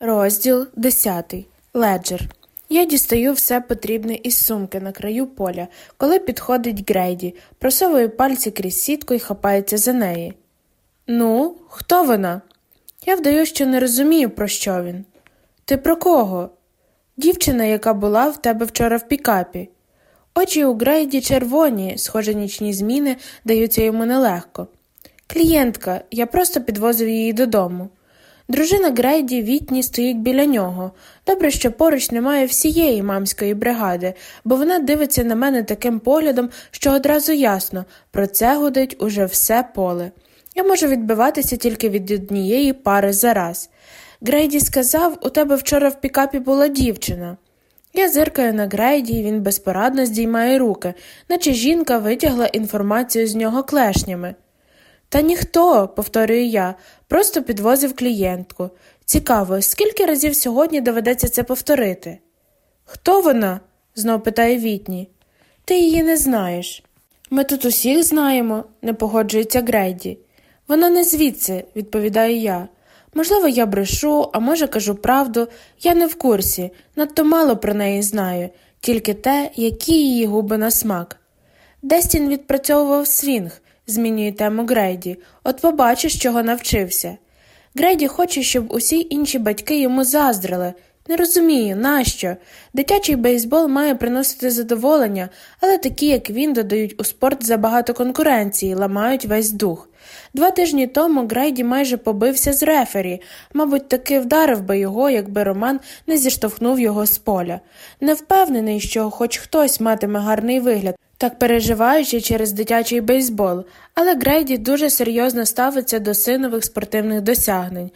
Розділ 10. Леджер. Я дістаю все потрібне із сумки на краю поля, коли підходить Грейді, просовує пальці крізь сітку і хапається за неї. Ну, хто вона? Я вдаю, що не розумію, про що він. Ти про кого? Дівчина, яка була в тебе вчора в пікапі. Очі у Грейді червоні, схоже, нічні зміни даються йому нелегко. Клієнтка, я просто підвозив її додому. Дружина Грейді Вітні стоїть біля нього. Добре, що поруч немає всієї мамської бригади, бо вона дивиться на мене таким поглядом, що одразу ясно про це гудить уже все поле. Я можу відбиватися тільки від однієї пари за раз. Грейді сказав, у тебе вчора в пікапі була дівчина. Я зиркаю на Грейді, і він безпорадно здіймає руки, наче жінка витягла інформацію з нього клешнями. Та ніхто, повторюю я, просто підвозив клієнтку. Цікаво, скільки разів сьогодні доведеться це повторити? Хто вона? знов питає Вітні. Ти її не знаєш. Ми тут усіх знаємо, не погоджується Грейді. Вона не звідси, відповідаю я. Можливо, я брешу, а може, кажу правду, я не в курсі, надто мало про неї знаю, тільки те, які її губи на смак. Дестін відпрацьовував свінг, змінює тему Грейді, от побачиш, чого навчився. Грейді хоче, щоб усі інші батьки йому заздрили. Не розумію, нащо. Дитячий бейсбол має приносити задоволення, але такі, як він, додають у спорт забагато конкуренції, ламають весь дух. Два тижні тому Грейді майже побився з рефері, мабуть, таки вдарив би його, якби Роман не зіштовхнув його з поля. Не впевнений, що хоч хтось матиме гарний вигляд, так переживаючи через дитячий бейсбол, але Грейді дуже серйозно ставиться до синових спортивних досягнень.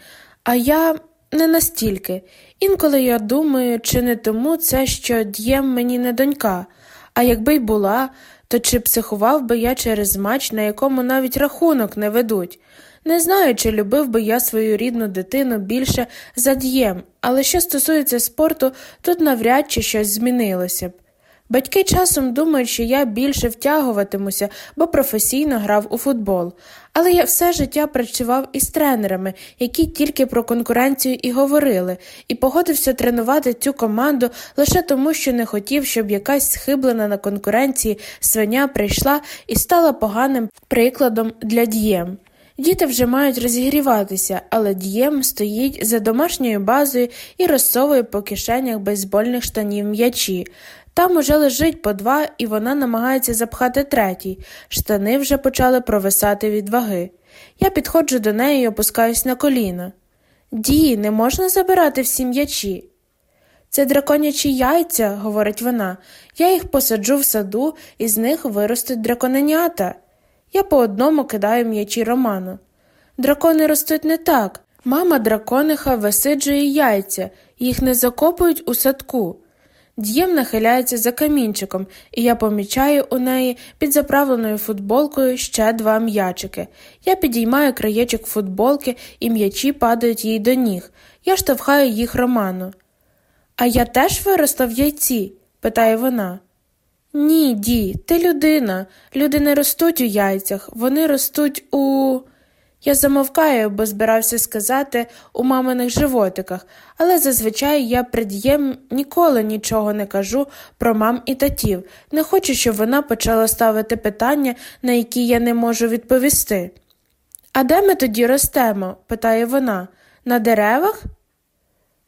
А я не настільки. Інколи я думаю, чи не тому це, що д'єм мені не донька, а якби й була, то чи психував би я через матч, на якому навіть рахунок не ведуть. Не знаю, чи любив би я свою рідну дитину більше за д'єм, але що стосується спорту, тут навряд чи щось змінилося б. Батьки часом думають, що я більше втягуватимуся, бо професійно грав у футбол. Але я все життя працював із тренерами, які тільки про конкуренцію і говорили, і погодився тренувати цю команду лише тому, що не хотів, щоб якась схиблена на конкуренції свиня прийшла і стала поганим прикладом для дієм. Діти вже мають розігріватися, але дієм стоїть за домашньою базою і розсовує по кишенях бейсбольних штанів м'ячі. Там уже лежить по два, і вона намагається запхати третій. Штани вже почали провисати від ваги. Я підходжу до неї і опускаюсь на коліна. Ді, не можна забирати всі м'ячі. Це драконячі яйця, говорить вона. Я їх посаджу в саду, і з них виростуть драконенята. Я по одному кидаю м'ячі Роману. Дракони ростуть не так. Мама дракониха висиджує яйця, їх не закопують у садку. Д'єм нахиляється за камінчиком, і я помічаю у неї під заправленою футболкою ще два м'ячики. Я підіймаю краєчок футболки, і м'ячі падають їй до ніг. Я штовхаю їх Роману. А я теж виросла в яйці? питає вона. Ні, Ді, ти людина. Люди не ростуть у яйцях, вони ростуть у. Я замовкаю, бо збирався сказати у маминих животиках, але зазвичай я пред'єм ніколи нічого не кажу про мам і татів, не хочу, щоб вона почала ставити питання, на які я не можу відповісти. А де ми тоді ростемо? питає вона. На деревах?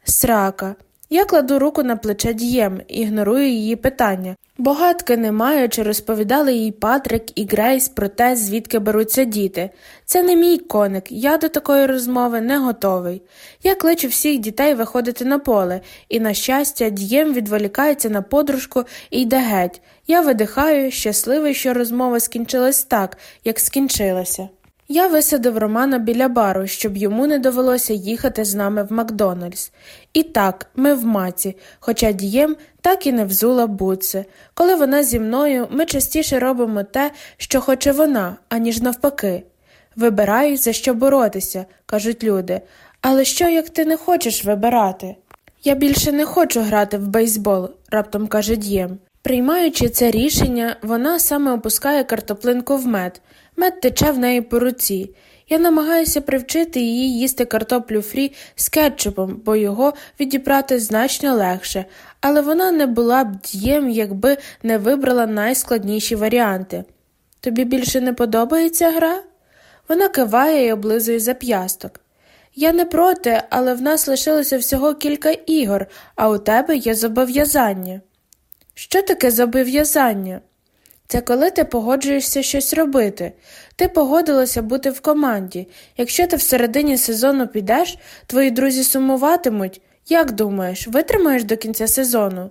Срака. Я кладу руку на плече дієм, ігнорую її питання. Богатки не маю, чи розповідали їй Патрик і Грейс про те, звідки беруться діти. Це не мій коник, я до такої розмови не готовий. Я кличу всіх дітей виходити на поле, і, на щастя, дієм відволікається на подружку і йде геть. Я видихаю, щасливий, що розмова скінчилась так, як скінчилася. Я висадив Романа біля бару, щоб йому не довелося їхати з нами в Макдональдс. І так, ми в маці, хоча дієм так і не взула буци. Коли вона зі мною, ми частіше робимо те, що хоче вона, аніж навпаки. Вибирай, за що боротися, кажуть люди. Але що, як ти не хочеш вибирати? Я більше не хочу грати в бейсбол, раптом каже дієм. Приймаючи це рішення, вона саме опускає картоплинку в мед. Мед тече в неї по руці. Я намагаюся привчити її їсти картоплю фрі з кетчупом, бо його відібрати значно легше, але вона не була б дієм, якби не вибрала найскладніші варіанти. Тобі більше не подобається гра? Вона киває і облизує зап'ясток. Я не проти, але в нас лишилося всього кілька ігор, а у тебе є зобов'язання. Що таке зобов'язання? Це коли ти погоджуєшся щось робити. Ти погодилася бути в команді. Якщо ти всередині сезону підеш, твої друзі сумуватимуть. Як думаєш, витримаєш до кінця сезону?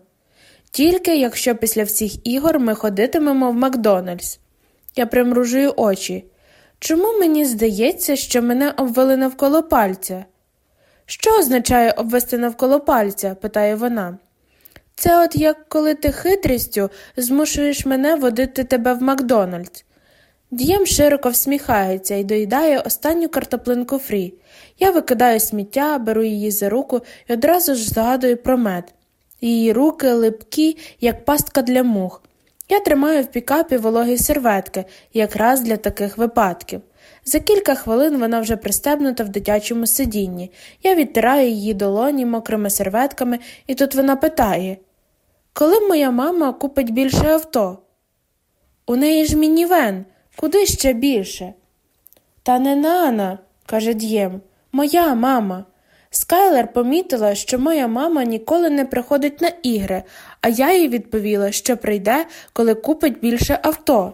Тільки якщо після всіх ігор ми ходитимемо в Макдональдс. Я примружую очі. Чому мені здається, що мене обвели навколо пальця? Що означає обвести навколо пальця? питає вона. Це от як коли ти хитрістю змушуєш мене водити тебе в Макдональдс. Дієм широко всміхається і доїдає останню картоплинку фрі. Я викидаю сміття, беру її за руку і одразу ж згадую про мед. Її руки липкі, як пастка для мух. Я тримаю в пікапі вологі серветки, якраз для таких випадків. За кілька хвилин вона вже пристебнута в дитячому сидінні. Я відтираю її долоні мокрими серветками, і тут вона питає Коли моя мама купить більше авто? У неї ж мінівен, куди ще більше? Та не нана, каже Д'єм, моя мама. Скайлер помітила, що моя мама ніколи не приходить на ігри, а я їй відповіла, що прийде, коли купить більше авто.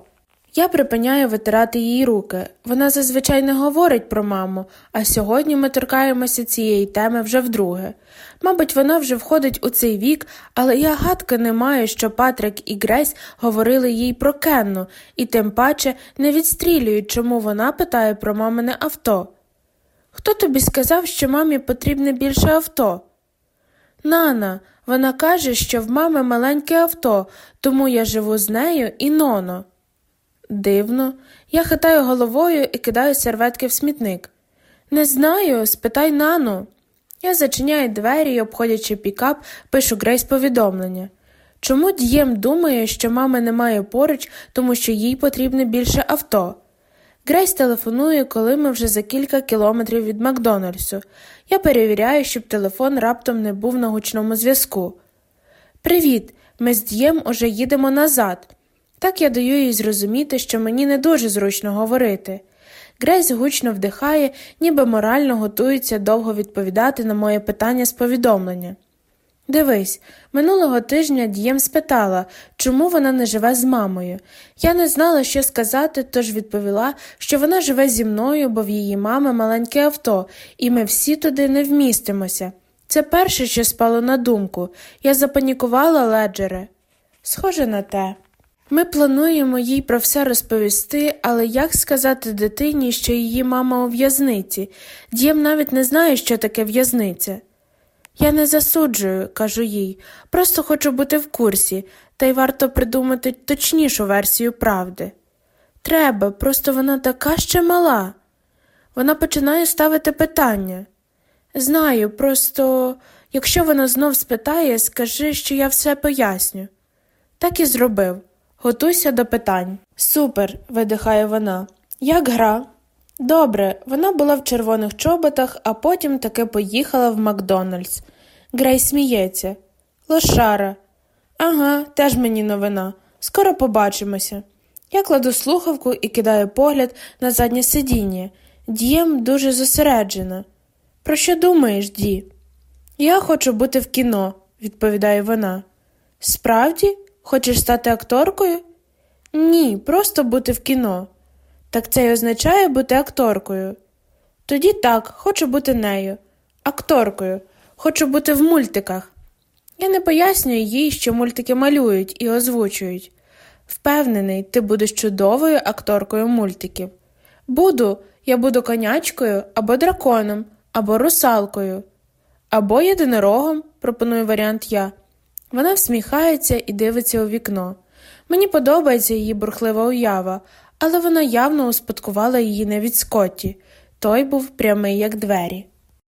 Я припиняю витирати її руки. Вона зазвичай не говорить про маму, а сьогодні ми торкаємося цієї теми вже вдруге. Мабуть, вона вже входить у цей вік, але я гадки не маю, що Патрик і Грейс говорили їй про Кенну, і тим паче не відстрілюють, чому вона питає про мамине авто. Хто тобі сказав, що мамі потрібне більше авто? Нана, вона каже, що в мами маленьке авто, тому я живу з нею і ноно. Дивно, я хитаю головою і кидаю серветки в смітник. Не знаю, спитай нану. Я зачиняю двері і, обходячи пікап, пишу Грейс повідомлення. Чому Д'єм думає, що мами немає поруч, тому що їй потрібне більше авто? Грейс телефонує, коли ми вже за кілька кілометрів від Макдональдсу. Я перевіряю, щоб телефон раптом не був на гучному зв'язку. Привіт, ми з Д'єм уже їдемо назад. Так я даю їй зрозуміти, що мені не дуже зручно говорити. Грейс гучно вдихає, ніби морально готується довго відповідати на моє питання з повідомлення. Дивись, минулого тижня Дієм спитала, чому вона не живе з мамою. Я не знала, що сказати, тож відповіла, що вона живе зі мною, бо в її мами маленьке авто, і ми всі туди не вмістимося. Це перше, що спало на думку. Я запанікувала леджере. Схоже на те. Ми плануємо їй про все розповісти, але як сказати дитині, що її мама у в'язниці? Дієм навіть не знає, що таке в'язниця. Я не засуджую, кажу їй, просто хочу бути в курсі, та й варто придумати точнішу версію правди. Треба, просто вона така ще мала. Вона починає ставити питання. Знаю, просто якщо вона знов спитає, скажи, що я все поясню. Так і зробив. Готуйся до питань. Супер, видихає вона. Як гра? Добре, вона була в червоних чоботах, а потім таки поїхала в Макдональдс. Грей сміється. Лошара. Ага, теж мені новина. Скоро побачимося. Я кладу слухавку і кидаю погляд на заднє сидіння. Дієм дуже зосереджена. Про що думаєш, Ді? Я хочу бути в кіно, відповідає вона. Справді, хочеш стати акторкою? Ні, просто бути в кіно. Так це й означає бути акторкою. Тоді так, хочу бути нею, акторкою, хочу бути в мультиках. Я не пояснюю їй, що мультики малюють і озвучують. Впевнений, ти будеш чудовою акторкою мультиків. Буду, я буду конячкою або драконом, або русалкою, або єдинорогом, пропоную варіант я. Вона всміхається і дивиться у вікно. Мені подобається її бурхлива уява, але вона явно успадкувала її не від Скотті. Той був прямий, як двері.